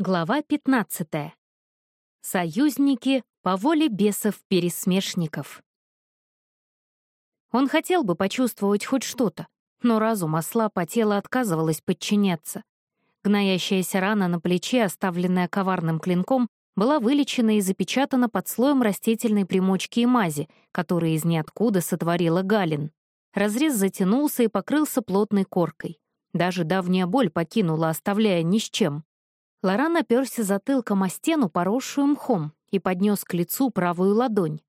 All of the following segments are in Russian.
Глава 15. Союзники по воле бесов-пересмешников. Он хотел бы почувствовать хоть что-то, но разум ослаб, а тело отказывалось подчиняться. Гноящаяся рана на плече, оставленная коварным клинком, была вылечена и запечатана под слоем растительной примочки и мази, которые из ниоткуда сотворила Галин. Разрез затянулся и покрылся плотной коркой. Даже давняя боль покинула, оставляя ни с чем. Лоран оперся затылком о стену, поросшую мхом, и поднес к лицу правую ладонь.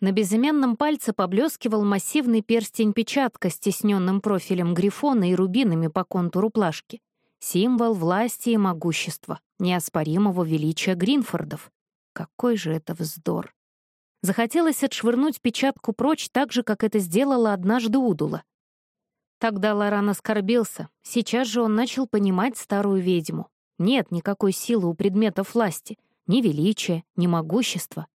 На безымянном пальце поблескивал массивный перстень-печатка с тесненным профилем грифона и рубинами по контуру плашки. Символ власти и могущества, неоспоримого величия Гринфордов. Какой же это вздор! Захотелось отшвырнуть печатку прочь так же, как это сделала однажды Удула. Тогда Лоран оскорбился, сейчас же он начал понимать старую ведьму. Нет никакой силы у предметов власти, ни величия, ни могущества.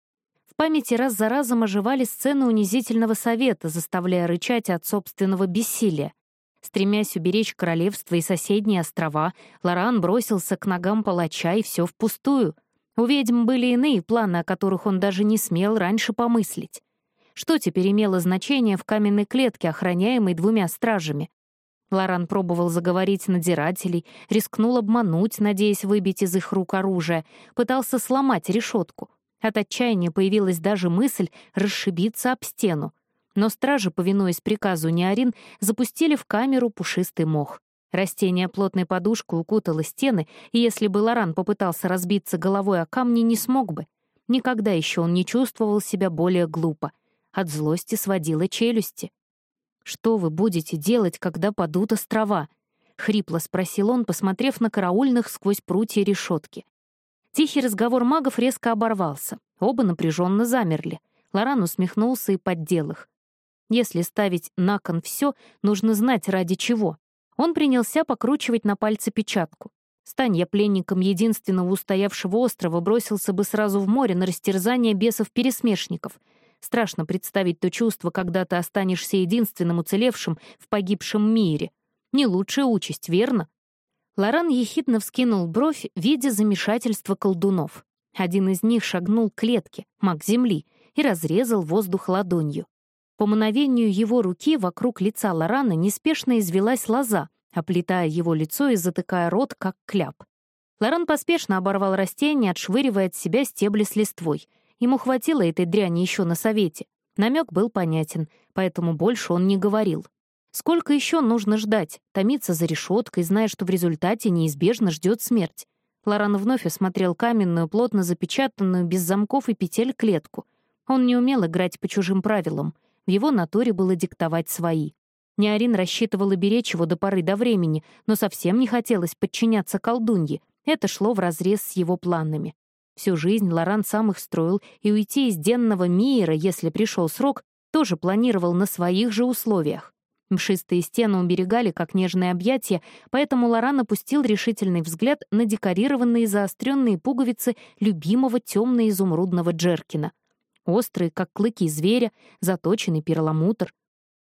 В памяти раз за разом оживали сцены унизительного совета, заставляя рычать от собственного бессилия. Стремясь уберечь королевство и соседние острова, Лоран бросился к ногам палача, и все впустую. У ведьм были иные планы, о которых он даже не смел раньше помыслить. Что теперь имело значение в каменной клетке, охраняемой двумя стражами? Лоран пробовал заговорить надзирателей, рискнул обмануть, надеясь выбить из их рук оружие, пытался сломать решетку. От отчаяния появилась даже мысль расшибиться об стену. Но стражи, повинуясь приказу Неорин, запустили в камеру пушистый мох. Растение плотной подушкой укутало стены, и если бы Лоран попытался разбиться головой о камни, не смог бы. Никогда еще он не чувствовал себя более глупо. От злости сводило челюсти. «Что вы будете делать, когда падут острова?» — хрипло спросил он, посмотрев на караульных сквозь прутья решетки. Тихий разговор магов резко оборвался. Оба напряженно замерли. Лоран усмехнулся и поддел их. Если ставить на кон все, нужно знать, ради чего. Он принялся покручивать на пальце печатку. Стань я пленником единственного устоявшего острова, бросился бы сразу в море на растерзание бесов-пересмешников — Страшно представить то чувство, когда ты останешься единственным уцелевшим в погибшем мире. Не лучшая участь, верно? Лоран ехидно вскинул бровь, видя замешательство колдунов. Один из них шагнул к клетке, маг земли, и разрезал воздух ладонью. По мановению его руки вокруг лица Лорана неспешно извелась лоза, оплетая его лицо и затыкая рот, как кляп. Лоран поспешно оборвал растение, отшвыривая от себя стебли с листвой, Ему хватило этой дряни еще на совете. Намек был понятен, поэтому больше он не говорил. Сколько еще нужно ждать, томиться за решеткой, зная, что в результате неизбежно ждет смерть? Лоран вновь осмотрел каменную, плотно запечатанную, без замков и петель клетку. Он не умел играть по чужим правилам. В его натуре было диктовать свои. Неорин рассчитывала беречь его до поры до времени, но совсем не хотелось подчиняться колдунье. Это шло вразрез с его планами. Всю жизнь Лоран сам их строил, и уйти из денного мира, если пришел срок, тоже планировал на своих же условиях. Мшистые стены уберегали, как нежные объятия, поэтому Лоран опустил решительный взгляд на декорированные заостренные пуговицы любимого темно-изумрудного Джеркина. Острые, как клыки зверя, заточенный перламутр.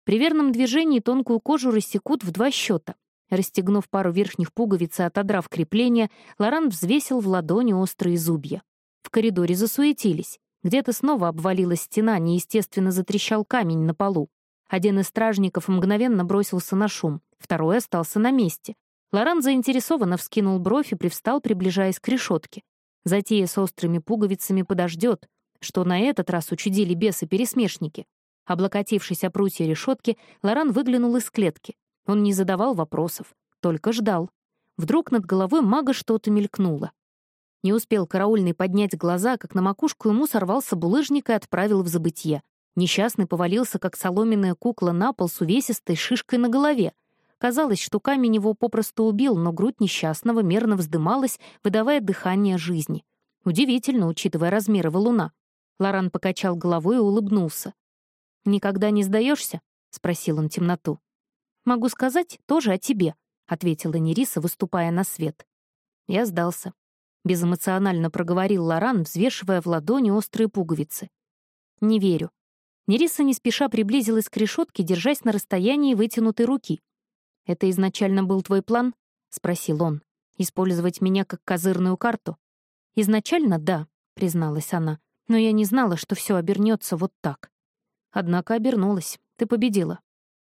При верном движении тонкую кожу рассекут в два счета — Расстегнув пару верхних пуговиц и отодрав крепление, Лоран взвесил в ладони острые зубья. В коридоре засуетились. Где-то снова обвалилась стена, неестественно затрещал камень на полу. Один из стражников мгновенно бросился на шум, второй остался на месте. Лоран заинтересованно вскинул бровь и привстал, приближаясь к решетке. Затея с острыми пуговицами подождет, что на этот раз учудили бесы-пересмешники. Облокотившись о прутья решетки, Лоран выглянул из клетки. Он не задавал вопросов, только ждал. Вдруг над головой мага что-то мелькнуло. Не успел караульный поднять глаза, как на макушку ему сорвался булыжник и отправил в забытье. Несчастный повалился, как соломенная кукла, на пол с увесистой шишкой на голове. Казалось, что камень его попросту убил, но грудь несчастного мерно вздымалась, выдавая дыхание жизни. Удивительно, учитывая размеры валуна. Лоран покачал головой и улыбнулся. «Никогда не сдаешься? спросил он темноту. «Могу сказать тоже о тебе», — ответила Нериса, выступая на свет. Я сдался. Безэмоционально проговорил Лоран, взвешивая в ладони острые пуговицы. «Не верю». Нериса не спеша приблизилась к решетке, держась на расстоянии вытянутой руки. «Это изначально был твой план?» — спросил он. Использовать меня как козырную карту? Изначально — да, призналась она, но я не знала, что все обернется вот так. Однако обернулась. Ты победила.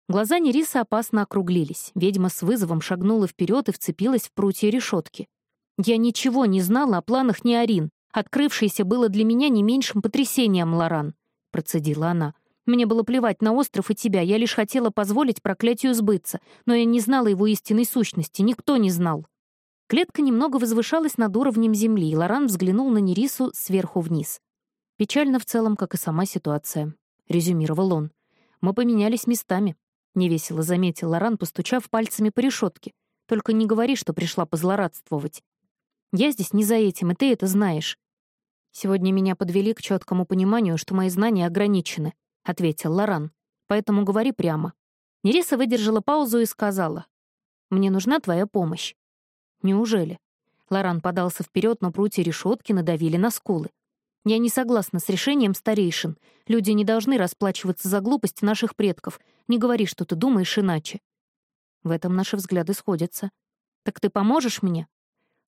Глаза Нериса опасно округлились. Ведьма с вызовом шагнула вперед и вцепилась в прутья решетки. Я ничего не знала о планах Неорин. Открывшееся было для меня не меньшим потрясением, Лоран, процедила она. Мне было плевать на остров и тебя, я лишь хотела позволить проклятию сбыться, но я не знала его истинной сущности, никто не знал. Клетка немного возвышалась над уровнем земли, и Лоран взглянул на Нерису сверху вниз. «Печально в целом, как и сама ситуация», — резюмировал он. «Мы поменялись местами», — невесело заметил Лоран, постучав пальцами по решетке. «Только не говори, что пришла позлорадствовать. Я здесь не за этим, и ты это знаешь». «Сегодня меня подвели к четкому пониманию, что мои знания ограничены», — ответил Лоран. «Поэтому говори прямо». Нериса выдержала паузу и сказала. «Мне нужна твоя помощь. Неужели? Лоран подался вперед, но прутья решетки надавили на скулы. Я не согласна с решением старейшин. Люди не должны расплачиваться за глупость наших предков. Не говори, что ты думаешь иначе. В этом наши взгляды сходятся. Так ты поможешь мне?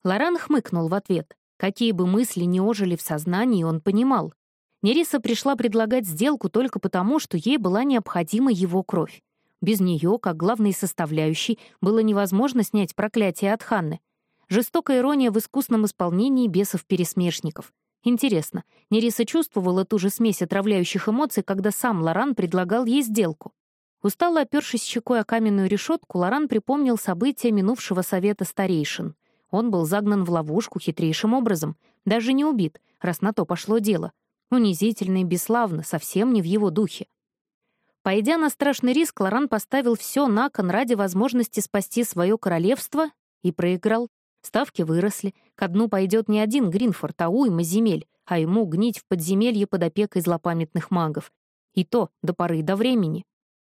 Лоран хмыкнул в ответ. Какие бы мысли ни ожили в сознании, он понимал. Нериса пришла предлагать сделку только потому, что ей была необходима его кровь. Без нее, как главной составляющей, было невозможно снять проклятие от Ханны. Жестокая ирония в искусном исполнении бесов-пересмешников. Интересно, Нериса чувствовала ту же смесь отравляющих эмоций, когда сам Лоран предлагал ей сделку. Устало опершись щекой о каменную решетку, Лоран припомнил события минувшего совета старейшин. Он был загнан в ловушку хитрейшим образом, даже не убит, раз на то пошло дело. Унизительно и бесславно, совсем не в его духе. Пойдя на страшный риск, Лоран поставил все на кон ради возможности спасти свое королевство и проиграл. Ставки выросли, ко дну пойдет не один Гринфорд, а уйма земель, а ему гнить в подземелье под опекой злопамятных магов. И то до поры до времени.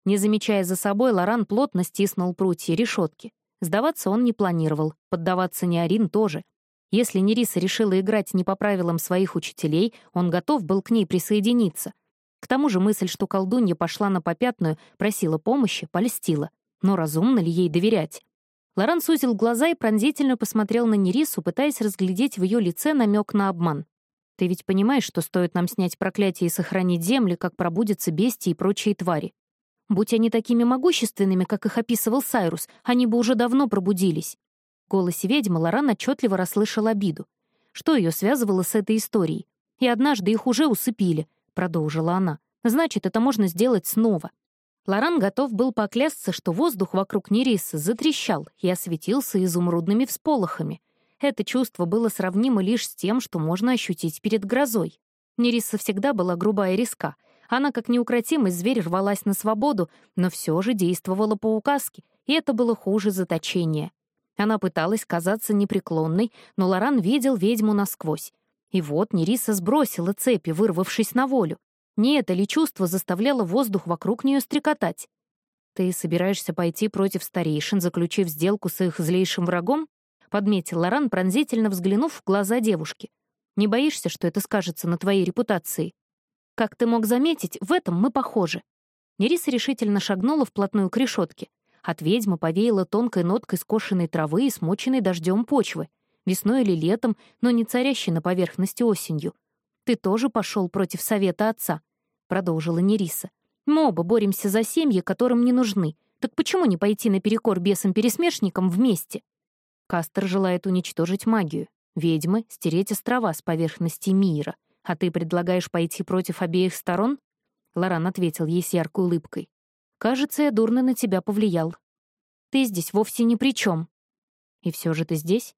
Не замечая за собой, Лоран плотно стиснул прутья решетки. Сдаваться он не планировал, поддаваться Неорин тоже. Если Нериса решила играть не по правилам своих учителей, он готов был к ней присоединиться. К тому же мысль, что колдунья пошла на попятную, просила помощи, польстила. Но разумно ли ей доверять? Лоран сузил глаза и пронзительно посмотрел на Нерису, пытаясь разглядеть в ее лице намек на обман. «Ты ведь понимаешь, что стоит нам снять проклятие и сохранить земли, как пробудятся бестии и прочие твари? Будь они такими могущественными, как их описывал Сайрус, они бы уже давно пробудились». В голосе ведьмы Лоран отчетливо расслышал обиду. Что ее связывало с этой историей? И однажды их уже усыпили — продолжила она. «Значит, это можно сделать снова». Лоран готов был поклясться, что воздух вокруг Нериса затрещал и осветился изумрудными всполохами. Это чувство было сравнимо лишь с тем, что можно ощутить перед грозой. Нериса всегда была грубая и риска. Она, как неукротимый зверь, рвалась на свободу, но все же действовала по указке, и это было хуже заточения. Она пыталась казаться непреклонной, но Лоран видел ведьму насквозь. И вот Нериса сбросила цепи, вырвавшись на волю. Не это ли чувство заставляло воздух вокруг нее стрекотать? «Ты собираешься пойти против старейшин, заключив сделку с их злейшим врагом?» — подметил Лоран, пронзительно взглянув в глаза девушки. «Не боишься, что это скажется на твоей репутации?» «Как ты мог заметить, в этом мы похожи». Нериса решительно шагнула вплотную к решетке. От ведьмы повеяло тонкой ноткой скошенной травы и смоченной дождем почвы весной или летом, но не царящий на поверхности осенью. Ты тоже пошел против совета отца, продолжила Нериса. Мы оба боремся за семьи, которым не нужны. Так почему не пойти наперекор бесам-пересмешникам вместе? Кастер желает уничтожить магию. Ведьмы — стереть острова с поверхности мира. А ты предлагаешь пойти против обеих сторон? Лоран ответил ей с яркой улыбкой. «Кажется, я дурно на тебя повлиял. Ты здесь вовсе ни при чем. И все же ты здесь?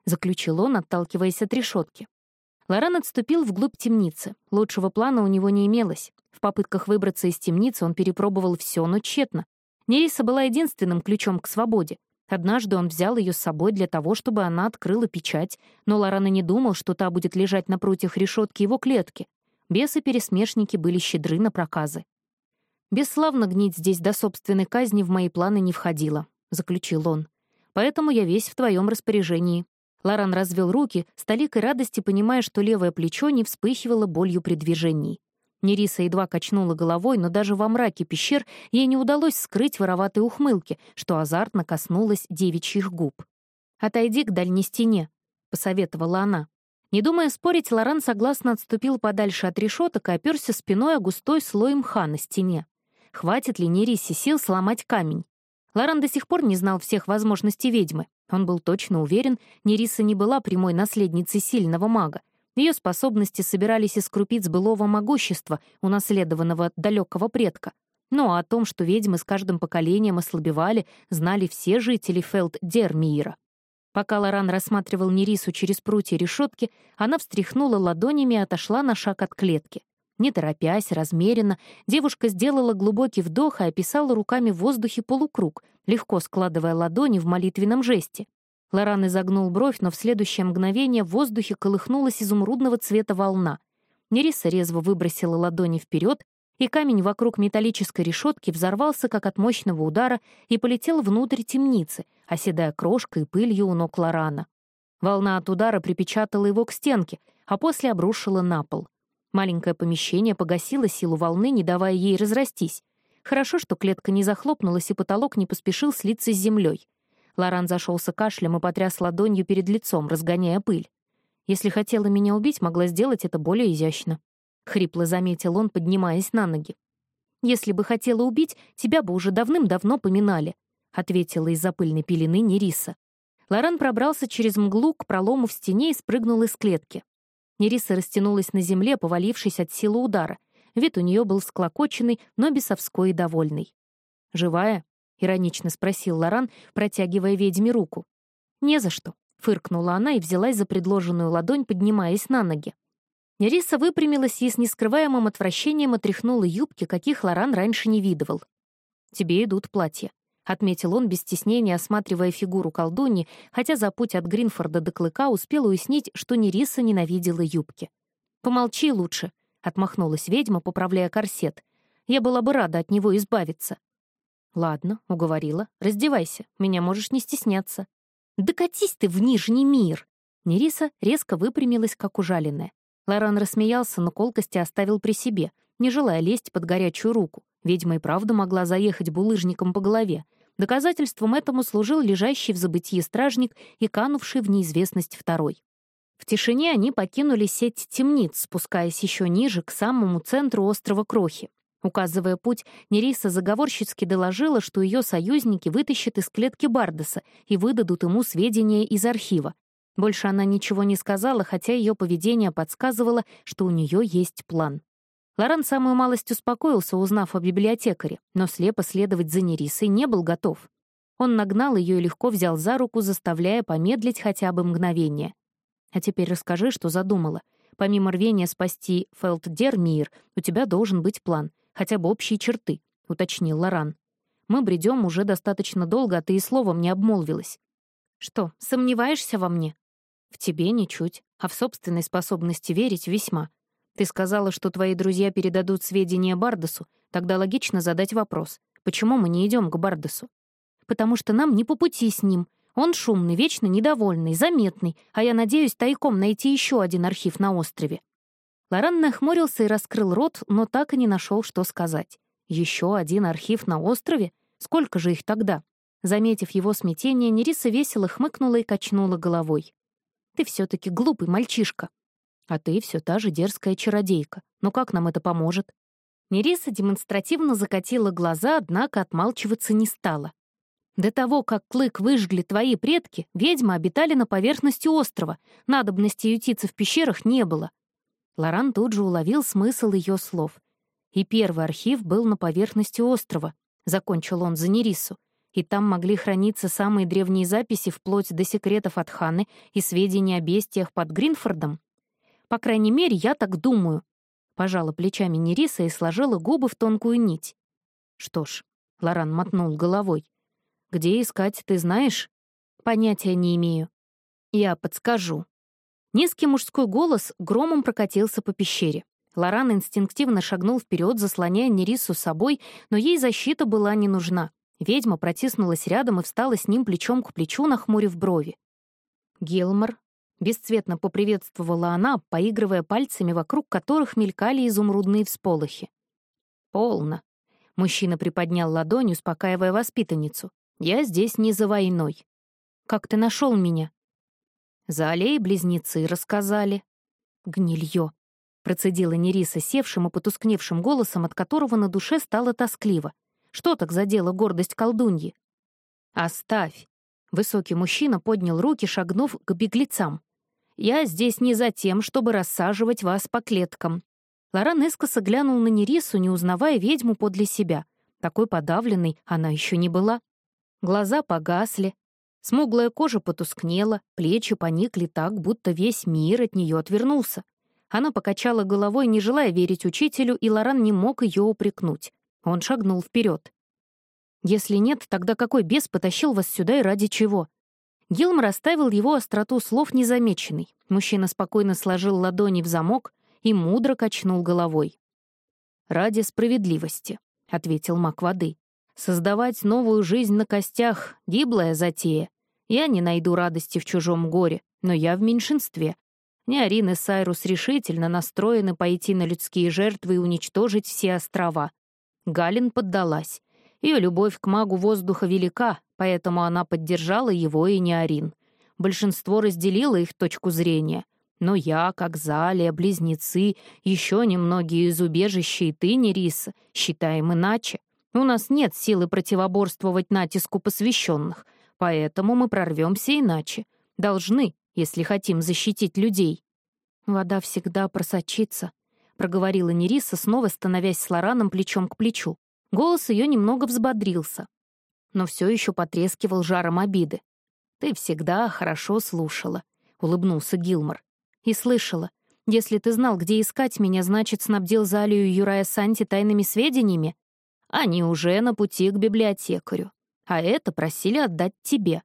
— заключил он, отталкиваясь от решетки. Лоран отступил вглубь темницы. Лучшего плана у него не имелось. В попытках выбраться из темницы он перепробовал все, но тщетно. Нериса была единственным ключом к свободе. Однажды он взял ее с собой для того, чтобы она открыла печать, но Лоран и не думал, что та будет лежать на прутьях решетки его клетки. Бесы-пересмешники были щедры на проказы. «Бесславно гнить здесь до собственной казни в мои планы не входило», — заключил он. «Поэтому я весь в твоем распоряжении. Лоран развел руки, с толикой радости понимая, что левое плечо не вспыхивало болью при движении. Нериса едва качнула головой, но даже во мраке пещер ей не удалось скрыть вороватые ухмылки, что азартно коснулось девичьих губ. «Отойди к дальней стене», — посоветовала она. Не думая спорить, Лоран согласно отступил подальше от решеток и оперся спиной о густой слой мха на стене. Хватит ли Нерисе сил сломать камень? Лоран до сих пор не знал всех возможностей ведьмы. Он был точно уверен, Нериса не была прямой наследницей сильного мага. Ее способности собирались из крупиц былого могущества, унаследованного от далекого предка. Но о том, что ведьмы с каждым поколением ослабевали, знали все жители Фелд-Дермиира. Пока Лоран рассматривал Нерису через прутья решетки, она встряхнула ладонями и отошла на шаг от клетки. Не торопясь, размеренно, девушка сделала глубокий вдох и описала руками в воздухе полукруг, легко складывая ладони в молитвенном жесте. Лоран изогнул бровь, но в следующее мгновение в воздухе колыхнулась изумрудного цвета волна. Нериса резво выбросила ладони вперед, и камень вокруг металлической решетки взорвался, как от мощного удара, и полетел внутрь темницы, оседая крошкой и пылью у ног Лорана. Волна от удара припечатала его к стенке, а после обрушила на пол. Маленькое помещение погасило силу волны, не давая ей разрастись. Хорошо, что клетка не захлопнулась, и потолок не поспешил слиться с землей. Лоран зашелся кашлем и потряс ладонью перед лицом, разгоняя пыль. Если хотела меня убить, могла сделать это более изящно. Хрипло заметил он, поднимаясь на ноги. «Если бы хотела убить, тебя бы уже давным-давно поминали», ответила из-за пыльной пелены Нериса. Лоран пробрался через мглу к пролому в стене и спрыгнул из клетки. Нериса растянулась на земле, повалившись от силы удара. Вид у нее был склокоченный, но бесовской и довольный. «Живая?» — иронично спросил Лоран, протягивая ведьме руку. «Не за что», — фыркнула она и взялась за предложенную ладонь, поднимаясь на ноги. Нериса выпрямилась и с нескрываемым отвращением отряхнула юбки, каких Лоран раньше не видывал. «Тебе идут платья», — отметил он без стеснения, осматривая фигуру колдуньи, хотя за путь от Гринфорда до Клыка успел уяснить, что Нериса ненавидела юбки. «Помолчи лучше», — отмахнулась ведьма, поправляя корсет. «Я была бы рада от него избавиться». «Ладно», — уговорила. «Раздевайся, меня можешь не стесняться». «Да катись ты в Нижний мир!» Нериса резко выпрямилась, как ужаленная. Лоран рассмеялся, но колкости оставил при себе, не желая лезть под горячую руку. Ведьма и правда могла заехать булыжником по голове. Доказательством этому служил лежащий в забытии стражник и канувший в неизвестность второй. В тишине они покинули сеть темниц, спускаясь еще ниже, к самому центру острова Крохи. Указывая путь, Нериса заговорщицки доложила, что ее союзники вытащат из клетки Бардеса и выдадут ему сведения из архива. Больше она ничего не сказала, хотя ее поведение подсказывало, что у нее есть план. Лоран самую малость успокоился, узнав о библиотекаре, но слепо следовать за Нерисой не был готов. Он нагнал ее и легко взял за руку, заставляя помедлить хотя бы мгновение. «А теперь расскажи, что задумала. Помимо рвения спасти Фелтдермир, у тебя должен быть план, хотя бы общие черты», — уточнил Лоран. «Мы бредем уже достаточно долго, а ты и словом не обмолвилась». «Что, сомневаешься во мне?» «В тебе ничуть, а в собственной способности верить весьма. Ты сказала, что твои друзья передадут сведения Бардасу, тогда логично задать вопрос, почему мы не идем к Бардасу? Потому что нам не по пути с ним. Он шумный, вечно недовольный, заметный, а я надеюсь тайком найти еще один архив на острове. Лоран нахмурился и раскрыл рот, но так и не нашел, что сказать. Еще один архив на острове? Сколько же их тогда? Заметив его смятение, Нериса весело хмыкнула и качнула головой. «Ты все-таки глупый мальчишка», а ты все та же дерзкая чародейка. Но как нам это поможет?» Нериса демонстративно закатила глаза, однако отмалчиваться не стала. До того, как клык выжгли твои предки, ведьмы обитали на поверхности острова. Надобности ютиться в пещерах не было. Лоран тут же уловил смысл ее слов. И первый архив был на поверхности острова, закончил он за Нерису. И там могли храниться самые древние записи вплоть до секретов от Ханы и сведения о бестиях под Гринфордом. По крайней мере, я так думаю. Пожала плечами Нериса и сложила губы в тонкую нить. Что ж, Лоран мотнул головой. Где искать, ты знаешь? Понятия не имею. Я подскажу. Низкий мужской голос громом прокатился по пещере. Лоран инстинктивно шагнул вперед, заслоняя Нерису собой, но ей защита была не нужна. Ведьма протиснулась рядом и встала с ним плечом к плечу, нахмурив брови. Гилмор Бесцветно поприветствовала она, поигрывая пальцами, вокруг которых мелькали изумрудные всполохи. «Полно». Мужчина приподнял ладонь, успокаивая воспитанницу. «Я здесь не за войной». Как ты нашел меня?» «За аллеей близнецы рассказали». «Гнилье», — процедила Нериса севшим и потускневшим голосом, от которого на душе стало тоскливо. «Что так задело гордость колдуньи?» «Оставь!» — высокий мужчина поднял руки, шагнув к беглецам. «Я здесь не за тем, чтобы рассаживать вас по клеткам». Лоран искоса глянул на Нерису, не узнавая ведьму подле себя. Такой подавленной она еще не была. Глаза погасли, смуглая кожа потускнела, плечи поникли так, будто весь мир от нее отвернулся. Она покачала головой, не желая верить учителю, и Лоран не мог ее упрекнуть. Он шагнул вперед. «Если нет, тогда какой бес потащил вас сюда и ради чего?» Гилмор оставил его остроту слов незамеченной. Мужчина спокойно сложил ладони в замок и мудро качнул головой. «Ради справедливости», — ответил маг воды. «Создавать новую жизнь на костях — гиблая затея. Я не найду радости в чужом горе, но я в меньшинстве, Неорин и Сайрус решительно настроены пойти на людские жертвы и уничтожить все острова. Галин поддалась. Ее любовь к магу воздуха велика, поэтому она поддержала его и Неорин. Большинство разделило их точку зрения. Но я, как Залия, близнецы, еще немногие из убежища и ты, Нериса, считаем иначе. У нас нет силы противоборствовать натиску посвященных, поэтому мы прорвемся иначе. Должны, если хотим защитить людей. Вода всегда просочится, проговорила Нериса, снова становясь с Лораном плечом к плечу. Голос ее немного взбодрился, но все еще потрескивал жаром обиды. «Ты всегда хорошо слушала», — улыбнулся Гилмор. «И слышала. Если ты знал, где искать меня, значит, снабдил Залию Юрая Санти тайными сведениями? Они уже на пути к библиотекарю. А это просили отдать тебе.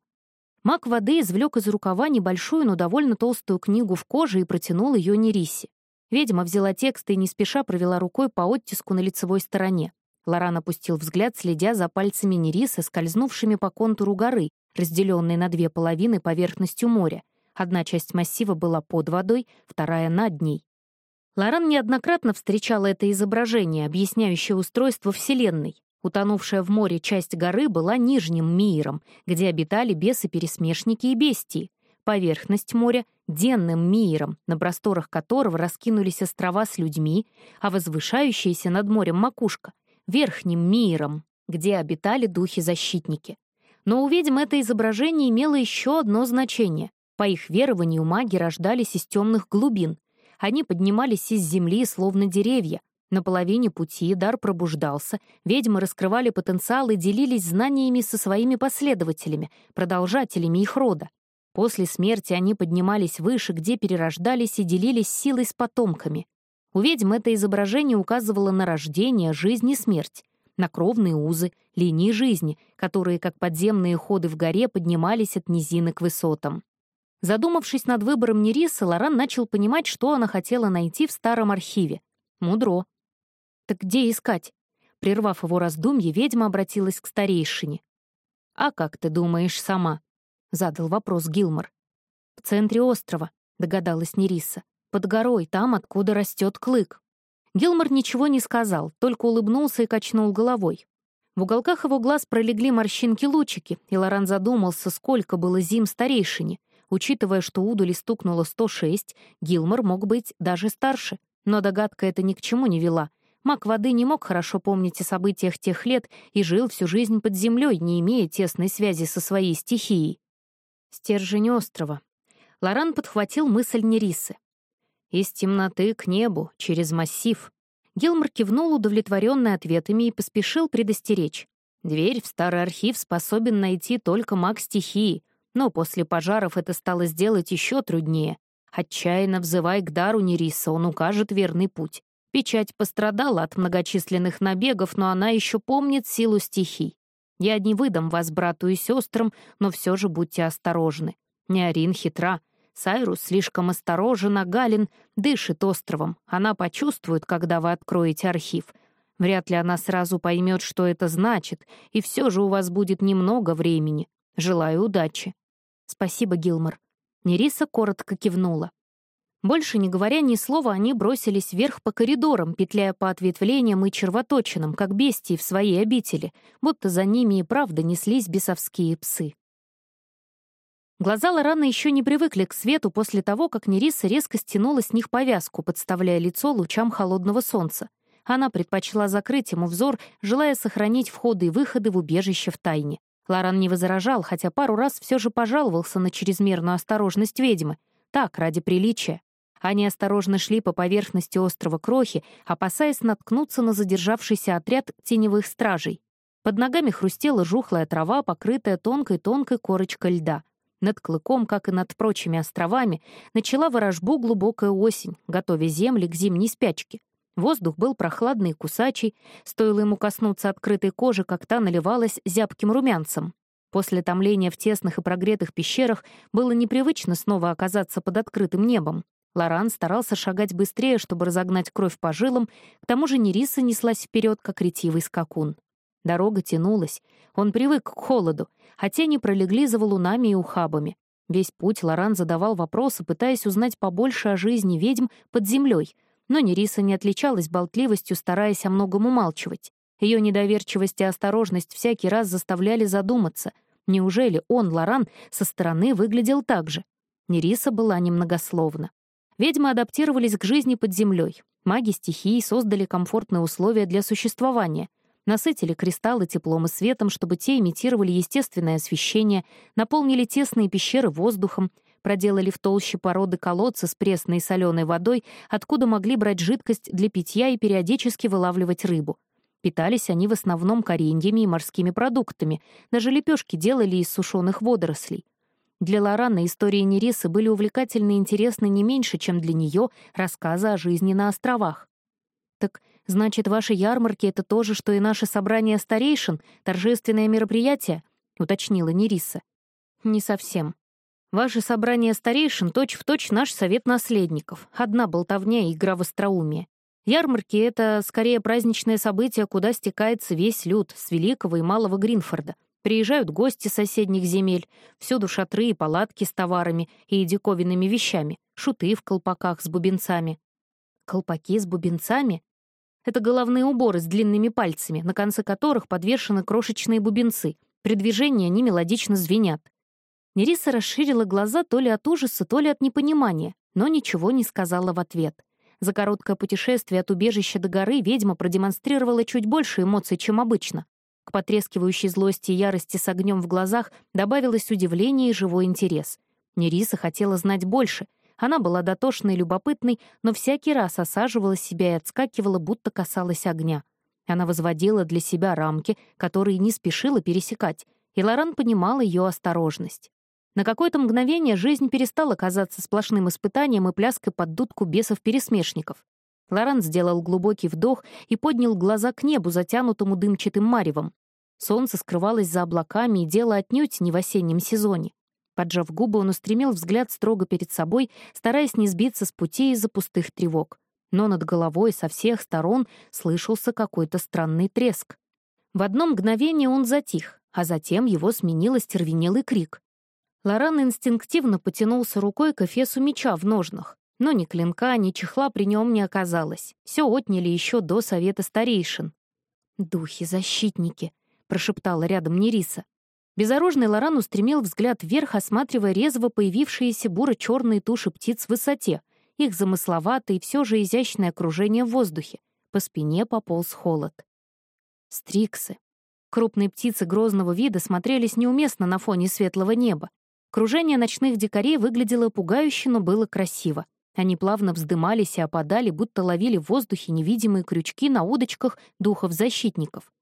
Маг воды извлек из рукава небольшую, но довольно толстую книгу в коже и протянул ее Нерисе. Ведьма взяла текст и не спеша провела рукой по оттиску на лицевой стороне. Лоран опустил взгляд, следя за пальцами Нерисы, скользнувшими по контуру горы, разделенной на две половины поверхностью моря. Одна часть массива была под водой, вторая — над ней. Лоран неоднократно встречала это изображение, объясняющее устройство Вселенной. Утонувшая в море часть горы была нижним миром, где обитали бесы-пересмешники и бестии. Поверхность моря — денным миром, на просторах которого раскинулись острова с людьми, а возвышающаяся над морем макушка — верхним миром, где обитали духи-защитники. Но у ведьм это изображение имело еще одно значение. По их верованию маги рождались из темных глубин. Они поднимались из земли, словно деревья, на половине пути дар пробуждался, ведьмы раскрывали потенциал и делились знаниями со своими последователями, продолжателями их рода. После смерти они поднимались выше, где перерождались и делились силой с потомками. У ведьм это изображение указывало на рождение, жизнь и смерть, на кровные узы, линии жизни, которые, как подземные ходы в горе, поднимались от низины к высотам. Задумавшись над выбором Нерисы, Лоран начал понимать, что она хотела найти в старом архиве. Мудро. «Так где искать?» Прервав его раздумье, ведьма обратилась к старейшине. «А как ты думаешь сама?» — задал вопрос Гилмор. «В центре острова», — догадалась Нериса. «Под горой, там, откуда растет клык». Гилмор ничего не сказал, только улыбнулся и качнул головой. В уголках его глаз пролегли морщинки-лучики, и Лоран задумался, сколько было зим старейшине. Учитывая, что Удули стукнуло 106, Гилмор мог быть даже старше. Но догадка эта ни к чему не вела. Маг воды не мог хорошо помнить о событиях тех лет и жил всю жизнь под землей, не имея тесной связи со своей стихией. Стержень острова. Лоран подхватил мысль Нерисы. «Из темноты к небу, через массив». Гилмор кивнул, удовлетворенный ответами, и поспешил предостеречь. Дверь в старый архив способен найти только маг стихии, но после пожаров это стало сделать еще труднее. Отчаянно взывай к дару Нериса, он укажет верный путь. Печать пострадала от многочисленных набегов, но она еще помнит силу стихий. Я не выдам вас брату и сестрам, но все же будьте осторожны. Неорин хитра. Сайрус слишком осторожен, а Галин дышит островом. Она почувствует, когда вы откроете архив. Вряд ли она сразу поймет, что это значит, и все же у вас будет немного времени. Желаю удачи. Спасибо, Гилмор. Нериса коротко кивнула. Больше не говоря ни слова, они бросились вверх по коридорам, петляя по ответвлениям и червоточинам, как бестии в своей обители, будто за ними и правда неслись бесовские псы. Глаза Лорана еще не привыкли к свету после того, как Нериса резко стянула с них повязку, подставляя лицо лучам холодного солнца. Она предпочла закрыть ему взор, желая сохранить входы и выходы в убежище в тайне. Лоран не возражал, хотя пару раз все же пожаловался на чрезмерную осторожность ведьмы. Так, ради приличия. Они осторожно шли по поверхности острова Крохи, опасаясь наткнуться на задержавшийся отряд теневых стражей. Под ногами хрустела жухлая трава, покрытая тонкой-тонкой корочкой льда. Над Клыком, как и над прочими островами, начала ворожбу глубокая осень, готовя земли к зимней спячке. Воздух был прохладный и кусачий, стоило ему коснуться открытой кожи, как та наливалась зябким румянцем. После томления в тесных и прогретых пещерах было непривычно снова оказаться под открытым небом. Лоран старался шагать быстрее, чтобы разогнать кровь по жилам, к тому же Нериса неслась вперед, как ретивый скакун. Дорога тянулась. Он привык к холоду, а тени пролегли за валунами и ухабами. Весь путь Лоран задавал вопросы, пытаясь узнать побольше о жизни ведьм под землей, но Нериса не отличалась болтливостью, стараясь о многом умалчивать. Ее недоверчивость и осторожность всякий раз заставляли задуматься. Неужели он, Лоран, со стороны выглядел так же? Нериса была немногословна. Ведьмы адаптировались к жизни под землей. Маги стихии создали комфортные условия для существования. Насытили кристаллы теплом и светом, чтобы те имитировали естественное освещение, наполнили тесные пещеры воздухом, проделали в толще породы колодца с пресной и соленой водой, откуда могли брать жидкость для питья и периодически вылавливать рыбу. Питались они в основном кореньями и морскими продуктами, даже лепешки делали из сушеных водорослей. Для Лорана истории Нерисы были увлекательны и интересны не меньше, чем для нее рассказы о жизни на островах. «Так, значит, ваши ярмарки — это то же, что и наше собрание старейшин, торжественное мероприятие?» — уточнила Нериса. «Не совсем. Ваше собрание старейшин точь-в-точь точь наш совет наследников. Одна болтовня и игра в остроумие. Ярмарки — это скорее праздничное событие, куда стекается весь люд с Великого и Малого Гринфорда. Приезжают гости соседних земель, всюду шатры и палатки с товарами и диковинными вещами, шуты в колпаках с бубенцами. Колпаки с бубенцами? Это головные уборы с длинными пальцами, на конце которых подвешены крошечные бубенцы. При движении они мелодично звенят. Нериса расширила глаза то ли от ужаса, то ли от непонимания, но ничего не сказала в ответ. За короткое путешествие от убежища до горы ведьма продемонстрировала чуть больше эмоций, чем обычно. К потрескивающей злости и ярости с огнем в глазах добавилось удивление и живой интерес. Нериса хотела знать больше. Она была дотошной и любопытной, но всякий раз осаживала себя и отскакивала, будто касалась огня. Она возводила для себя рамки, которые не спешила пересекать, и Лоран понимал ее осторожность. На какое-то мгновение жизнь перестала казаться сплошным испытанием и пляской под дудку бесов-пересмешников. Лоран сделал глубокий вдох и поднял глаза к небу, затянутому дымчатым маревом. Солнце скрывалось за облаками и дело отнюдь не в осеннем сезоне. Поджав губы, он устремил взгляд строго перед собой, стараясь не сбиться с пути из-за пустых тревог. Но над головой со всех сторон слышался какой-то странный треск. В одно мгновение он затих, а затем его сменил остервенелый крик. Лоран инстинктивно потянулся рукой к эфесу меча в ножнах. Но ни клинка, ни чехла при нем не оказалось. Все отняли еще до совета старейшин. «Духи-защитники», — прошептала рядом Нериса. Безоружный Лоран устремил взгляд вверх, осматривая резво появившиеся буро-черные туши птиц в высоте, их замысловатое и все же изящное окружение в воздухе. По спине пополз холод. Стриксы. Крупные птицы грозного вида смотрелись неуместно на фоне светлого неба. Кружение ночных дикарей выглядело пугающе, но было красиво. Они плавно вздымались и опадали, будто ловили в воздухе невидимые крючки на удочках духов-защитников.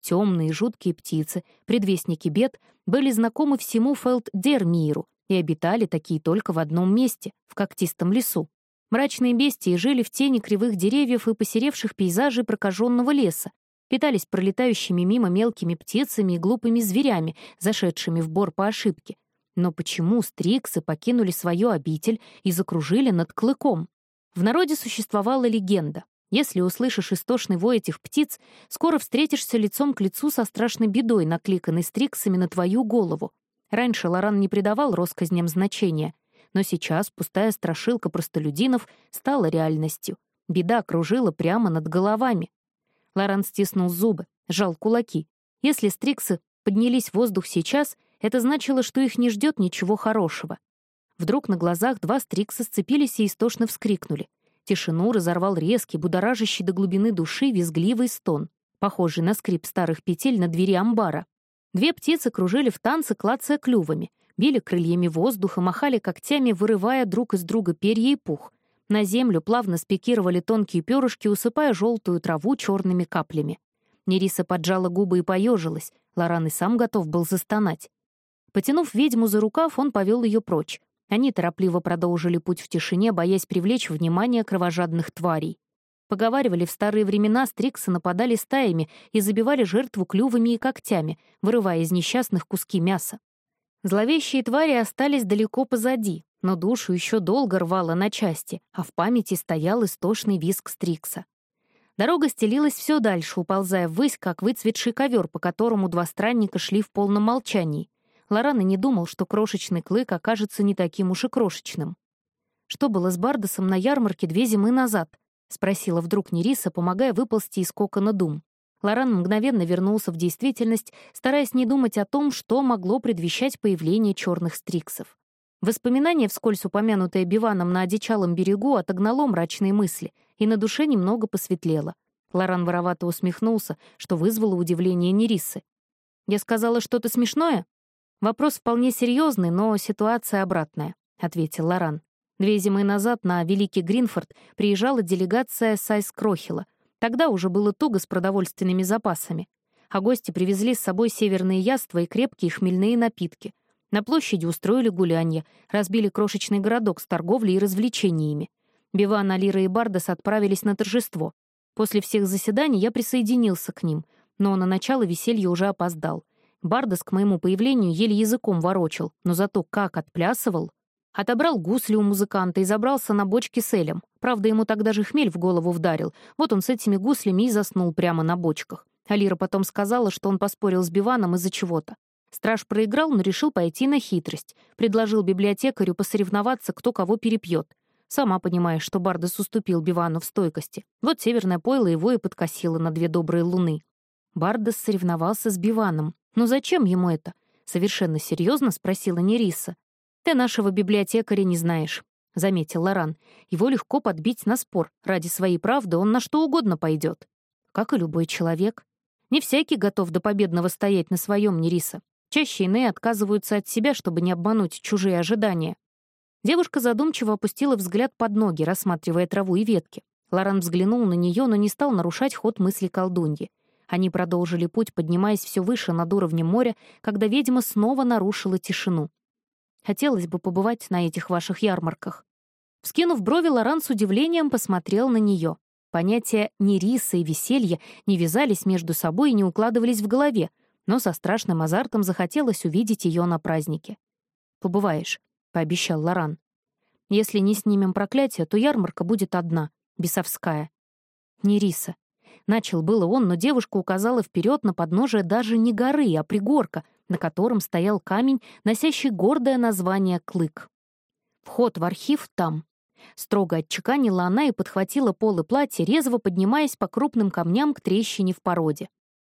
Темные жуткие птицы, предвестники бед, были знакомы всему Фелд-Дермиру и обитали такие только в одном месте, в когтистом лесу. Мрачные бестии жили в тени кривых деревьев и посеревших пейзажей прокаженного леса, питались пролетающими мимо мелкими птицами и глупыми зверями, зашедшими в бор по ошибке — но почему стриксы покинули свою обитель и закружили над клыком? В народе существовала легенда. Если услышишь истошный вой этих птиц, скоро встретишься лицом к лицу со страшной бедой, накликанной стриксами на твою голову. Раньше Лоран не придавал россказням значения, но сейчас пустая страшилка простолюдинов стала реальностью. Беда кружила прямо над головами. Лоран стиснул зубы, сжал кулаки. Если стриксы поднялись в воздух сейчас — Это значило, что их не ждет ничего хорошего. Вдруг на глазах два стрикса сцепились и истошно вскрикнули. Тишину разорвал резкий, будоражащий до глубины души визгливый стон, похожий на скрип старых петель на двери амбара. Две птицы кружили в танце, клацая клювами, били крыльями воздух и махали когтями, вырывая друг из друга перья и пух. На землю плавно спикировали тонкие перышки, усыпая желтую траву черными каплями. Нериса поджала губы и поежилась, Лоран и сам готов был застонать. Потянув ведьму за рукав, он повел ее прочь. Они торопливо продолжили путь в тишине, боясь привлечь внимание кровожадных тварей. Поговаривали, в старые времена стриксы нападали стаями и забивали жертву клювами и когтями, вырывая из несчастных куски мяса. Зловещие твари остались далеко позади, но душу еще долго рвало на части, а в памяти стоял истошный виск стрикса. Дорога стелилась все дальше, уползая ввысь, как выцветший ковер, по которому два странника шли в полном молчании. Лоран и не думал, что крошечный клык окажется не таким уж и крошечным. «Что было с Бардосом на ярмарке две зимы назад?» — спросила вдруг Нериса, помогая выползти из кокона дум. Лоран мгновенно вернулся в действительность, стараясь не думать о том, что могло предвещать появление черных стриксов. Воспоминание, вскользь упомянутое Биваном на одичалом берегу, отогнало мрачные мысли, и на душе немного посветлело. Лоран воровато усмехнулся, что вызвало удивление Нерисы. «Я сказала что-то смешное?» «Вопрос вполне серьезный, но ситуация обратная», — ответил Лоран. Две зимы назад на Великий Гринфорд приезжала делегация Сайс Крохила. Тогда уже было туго с продовольственными запасами. А гости привезли с собой северные яства и крепкие хмельные напитки. На площади устроили гулянье, разбили крошечный городок с торговлей и развлечениями. Биван, Алира и Бардас отправились на торжество. После всех заседаний я присоединился к ним, но на начало веселья уже опоздал. Бардас к моему появлению еле языком ворочал, но зато как отплясывал. Отобрал гусли у музыканта и забрался на бочке с элем. Правда, ему тогда же хмель в голову вдарил. Вот он с этими гуслями и заснул прямо на бочках. Алира потом сказала, что он поспорил с Биваном из-за чего-то. Страж проиграл, но решил пойти на хитрость. Предложил библиотекарю посоревноваться, кто кого перепьет. Сама понимаешь, что Бардас уступил Бивану в стойкости. Вот северное пойло его и подкосило на две добрые луны. Бардас соревновался с Биваном. «Но зачем ему это?» — совершенно серьезно спросила Нериса. «Ты нашего библиотекаря не знаешь», — заметил Лоран. «Его легко подбить на спор. Ради своей правды он на что угодно пойдет. Как и любой человек. Не всякий готов до победного стоять на своем, Нериса. Чаще иные отказываются от себя, чтобы не обмануть чужие ожидания». Девушка задумчиво опустила взгляд под ноги, рассматривая траву и ветки. Лоран взглянул на нее, но не стал нарушать ход мысли колдуньи. Они продолжили путь, поднимаясь все выше над уровнем моря, когда ведьма снова нарушила тишину. «Хотелось бы побывать на этих ваших ярмарках». Вскинув брови, Лоран с удивлением посмотрел на нее. Понятия «нериса» и «веселье» не вязались между собой и не укладывались в голове, но со страшным азартом захотелось увидеть ее на празднике. «Побываешь», — пообещал Лоран. «Если не снимем проклятие, то ярмарка будет одна, бесовская». «Нериса», Начал было он, но девушка указала вперед на подножие даже не горы, а пригорка, на котором стоял камень, носящий гордое название «Клык». Вход в архив там. Строго отчеканила она и подхватила полы платья, резво поднимаясь по крупным камням к трещине в породе.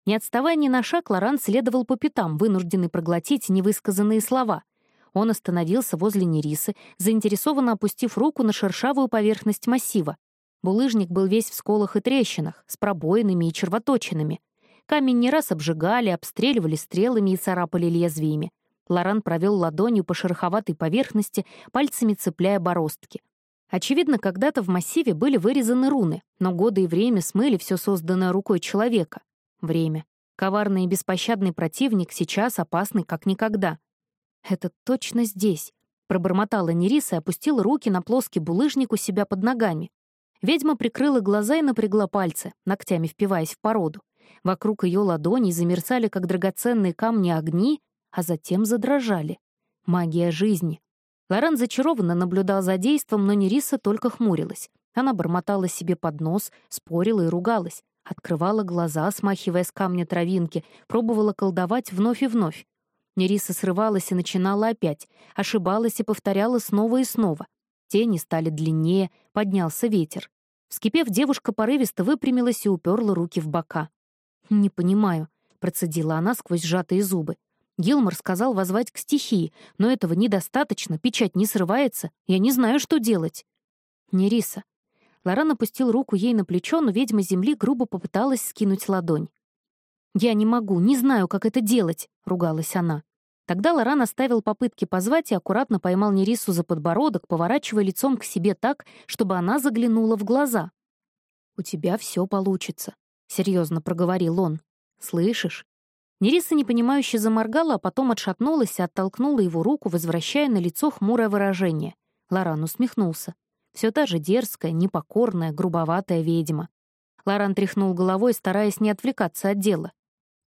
Не отставая ни на шаг, Лоран следовал по пятам, вынужденный проглотить невысказанные слова. Он остановился возле Нерисы, заинтересованно опустив руку на шершавую поверхность массива. Булыжник был весь в сколах и трещинах, с пробоинами и червоточинами. Камень не раз обжигали, обстреливали стрелами и царапали лезвиями. Лоран провел ладонью по шероховатой поверхности, пальцами цепляя бороздки. Очевидно, когда-то в массиве были вырезаны руны, но годы и время смыли все созданное рукой человека. Время. Коварный и беспощадный противник сейчас опасный как никогда. «Это точно здесь», — пробормотала Нериса и опустила руки на плоский булыжник у себя под ногами. Ведьма прикрыла глаза и напрягла пальцы, ногтями впиваясь в породу. Вокруг ее ладоней замерцали, как драгоценные камни, огни, а затем задрожали. Магия жизни. Лоран зачарованно наблюдал за действом, но Нериса только хмурилась. Она бормотала себе под нос, спорила и ругалась. Открывала глаза, смахивая с камня травинки, пробовала колдовать вновь и вновь. Нериса срывалась и начинала опять, ошибалась и повторяла снова и снова. Тени стали длиннее, поднялся ветер. Вскипев, девушка порывисто выпрямилась и уперла руки в бока. «Не понимаю», — процедила она сквозь сжатые зубы. Гилмор сказал возвать к стихии, но этого недостаточно, печать не срывается, я не знаю, что делать. Нериса. Лоран опустил руку ей на плечо, но ведьма земли грубо попыталась скинуть ладонь. «Я не могу, не знаю, как это делать», — ругалась она. Тогда Лоран оставил попытки позвать и аккуратно поймал Нерису за подбородок, поворачивая лицом к себе так, чтобы она заглянула в глаза. «У тебя все получится», — серьезно проговорил он. «Слышишь?» Нериса непонимающе заморгала, а потом отшатнулась и оттолкнула его руку, возвращая на лицо хмурое выражение. Лоран усмехнулся. Все та же дерзкая, непокорная, грубоватая ведьма. Лоран тряхнул головой, стараясь не отвлекаться от дела.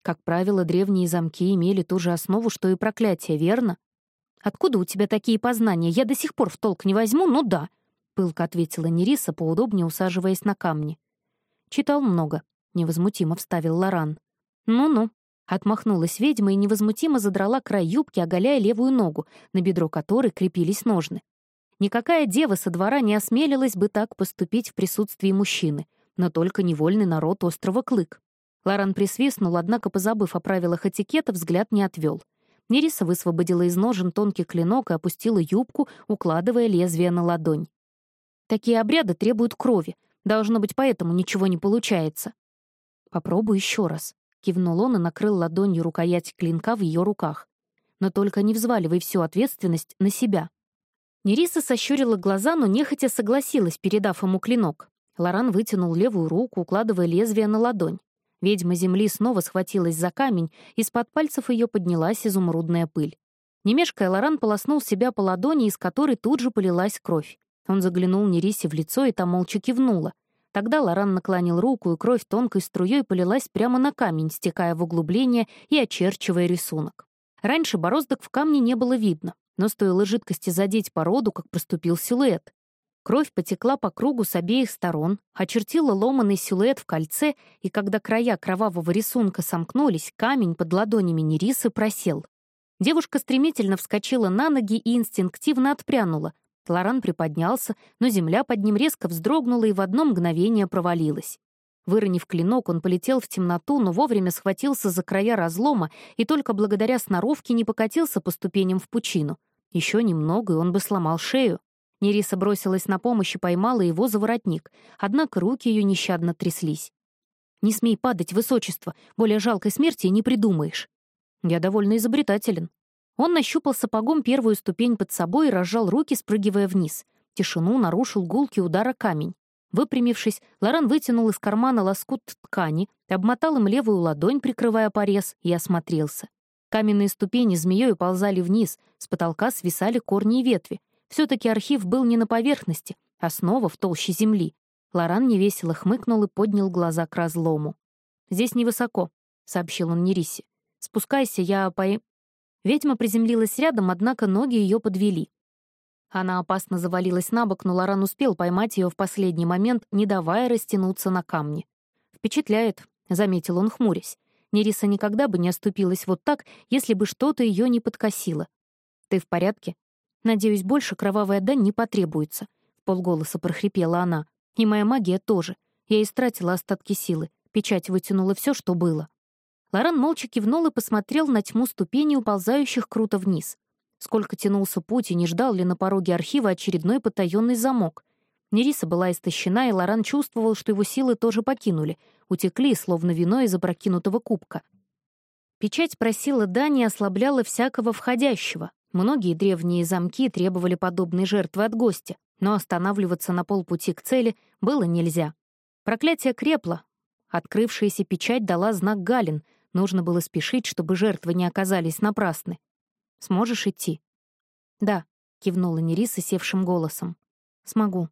Как правило, древние замки имели ту же основу, что и проклятие, верно? «Откуда у тебя такие познания? Я до сих пор в толк не возьму, ну да», — пылко ответила Нериса, поудобнее усаживаясь на камни. «Читал много», — невозмутимо вставил Лоран. «Ну-ну», Отмахнулась ведьма и невозмутимо задрала край юбки, оголяя левую ногу, на бедро которой крепились ножны. Никакая дева со двора не осмелилась бы так поступить в присутствии мужчины, но только невольный народ острова Клык. Лоран присвистнул, однако, позабыв о правилах этикета, взгляд не отвел. Нериса высвободила из ножен тонкий клинок и опустила юбку, укладывая лезвие на ладонь. «Такие обряды требуют крови. Должно быть, поэтому ничего не получается». «Попробуй еще раз», Кивнул он и накрыл ладонью рукоять клинка в ее руках. «Но только не взваливай всю ответственность на себя». Нериса сощурила глаза, но нехотя согласилась, передав ему клинок. Лоран вытянул левую руку, укладывая лезвие на ладонь. Ведьма земли снова схватилась за камень, из-под пальцев ее поднялась изумрудная пыль. Немешкая, Лоран полоснул себя по ладони, из которой тут же полилась кровь. Он заглянул Нерисе в лицо, и та молча кивнула. Тогда Лоран наклонил руку, и кровь тонкой струей полилась прямо на камень, стекая в углубление и очерчивая рисунок. Раньше бороздок в камне не было видно, но стоило жидкости задеть породу, как проступил силуэт. Кровь потекла по кругу с обеих сторон, очертила ломанный силуэт в кольце, и когда края кровавого рисунка сомкнулись, камень под ладонями Нерисы просел. Девушка стремительно вскочила на ноги и инстинктивно отпрянула, Лоран приподнялся, но земля под ним резко вздрогнула и в одно мгновение провалилась. Выронив клинок, он полетел в темноту, но вовремя схватился за края разлома и только благодаря сноровке не покатился по ступеням в пучину. Еще немного, и он бы сломал шею. Нериса бросилась на помощь и поймала его за воротник, однако руки ее нещадно тряслись. «Не смей падать, высочество, более жалкой смерти не придумаешь». «Я довольно изобретателен», он нащупал сапогом первую ступень под собой и разжал руки, спрыгивая вниз. Тишину нарушил гулкий удара камень. Выпрямившись, Лоран вытянул из кармана лоскут ткани, обмотал им левую ладонь, прикрывая порез, и осмотрелся. Каменные ступени змеей ползали вниз, с потолка свисали корни и ветви. Все-таки архив был не на поверхности, а снова в толще земли. Лоран невесело хмыкнул и поднял глаза к разлому. «Здесь невысоко», — сообщил он Нерисе. «Спускайся, я по... Ведьма приземлилась рядом, однако ноги ее подвели. Она опасно завалилась на бок, но Лоран успел поймать ее в последний момент, не давая растянуться на камне. «Впечатляет», — заметил он, хмурясь. Нериса никогда бы не оступилась вот так, если бы что-то ее не подкосило. «Ты в порядке?» «Надеюсь, больше кровавая дань не потребуется», — полголоса прохрипела она. «И моя магия тоже. Я истратила остатки силы. Печать вытянула все, что было». Лоран молча кивнул и посмотрел на тьму ступеней, уползающих круто вниз. Сколько тянулся путь и не ждал ли на пороге архива очередной потаенный замок. Нериса была истощена, и Лоран чувствовал, что его силы тоже покинули, утекли, словно вино из опрокинутого кубка. Печать просила дани и ослабляла всякого входящего. Многие древние замки требовали подобной жертвы от гостя, но останавливаться на полпути к цели было нельзя. Проклятие крепло. Открывшаяся печать дала знак Галин — Нужно было спешить, чтобы жертвы не оказались напрасны. «Сможешь идти?» «Да», — кивнула Нериса севшим голосом. «Смогу».